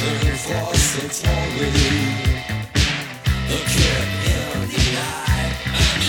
Lost its memory. Look him in the eye.